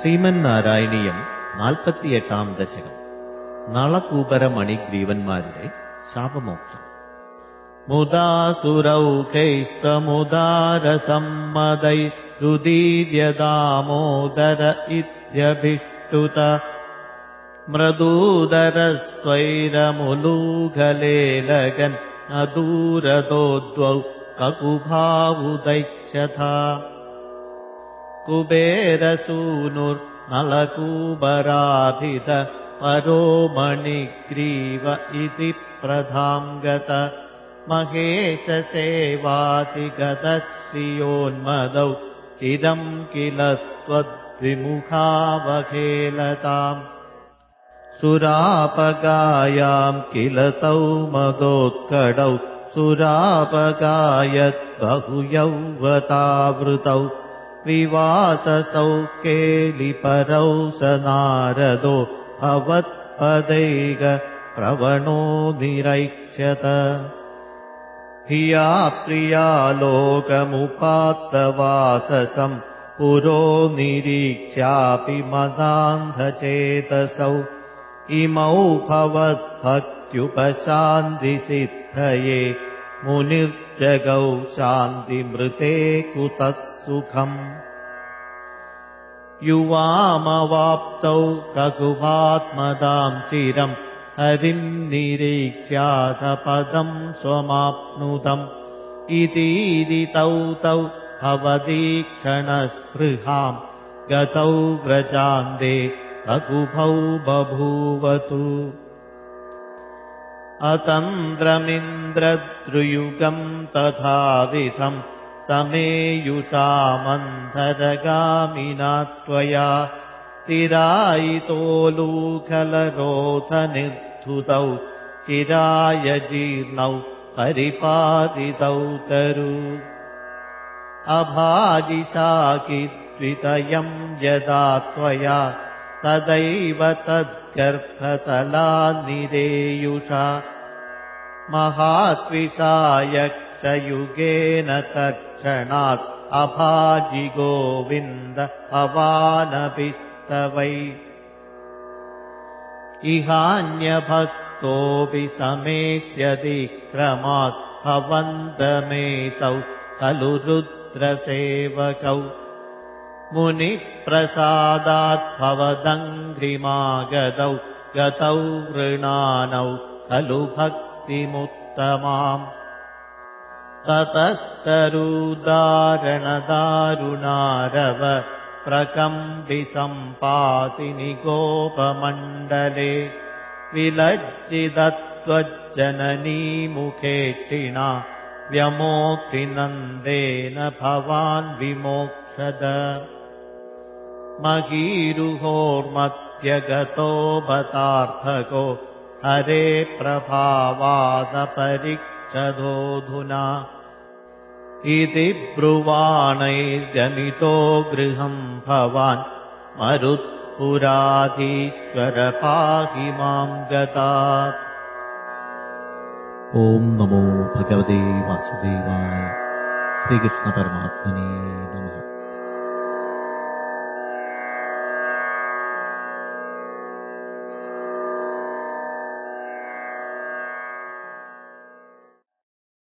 श्रीमन् नारायणीयम् नाल्पति दशकम् नलकूपरमणिग्रीवन्मारे शापमोक्षम् मुदासुरौखैस्तमुदारसम्मदैरुदीर्यदामोदर इत्यभिुत मृदूदरस्वैरमुलूलेलगन् अदूरदो द्वौ ककुभाुदैक्ष कुबेरसूनुर्नलकूबराभिद परो मणिग्रीव इति प्रधाङ्गत। महेशसेवातिगतश्रियोन्मदौ चिरम् किल त्वद्विमुखावहेलताम्। सुरापगायाम् किल तौ मदोत्कडौ सुरापगायद्बहुयौवतावृतौ विवाससौ केलिपरौ स नारदो भवत्पदैग प्रवणो निरैक्ष्यत। हिया प्रियालोकमुपात्तवाससम् पुरो निरीक्ष्यापि मदान्धचेतसौ। इमौ भवद्भक्त्युपशान्तिसिद्धये मुनिर्जगौ शान्तिमृते कुतः सुखम्? युवामवाप्तौ ककुभात्मदाम् चिरम् हरिम् निरीक्ष्याथपदम् स्वमाप्नुतम् इतीदि तौ तौ भवदीक्षणस्पृहाम् गतौ व्रजान्ते ककुभौ बभूवतु अतन्द्रमिन्द्रद्रुयुगम् तथाविधम् समेयुषामन्धरगामिना त्वया तिरायितोलूखलरोधनिर्धुतौ चिराय जीर्णौ परिपादितौ तरु। अभाजिशाकिद्वितयम् यदा त्वया तदैव तद्गर्भतलानिरेयुषा महात्विषायक्षयुगेन तत्क्षणात् अभाजिगोविन्द भवानभिस्तवै। इहान्यभक्तोऽपि समेष्यतिक्रमात् भवन्तमेतौ खलु रुद्रसेवकौ मुनिप्रसादाद्भवदङ्घ्रिमागतौ गतौ वृणानौ खलु भक्तिमुत्तमाम्। ततस्तरुदारणदारुणारव प्रकम्बिसम्पातिनि गोपमण्डले विलज्जिदत्त्वज्जननीमुखे क्षिणा व्यमोक्षिनन्देन भवान् विमोक्षद महीरुहोर्मध्यगतो भतार्थको हरे प्रभावादपरिक्षदोऽधुना। इति ब्रुवाणैर्गमितो गृहम् भवान् मरुत्पुराधीश्वर पाहि माम् गतात्। ॐ नमो भगवते वासुदेवाय श्रीकृष्णपरमात्मने नमः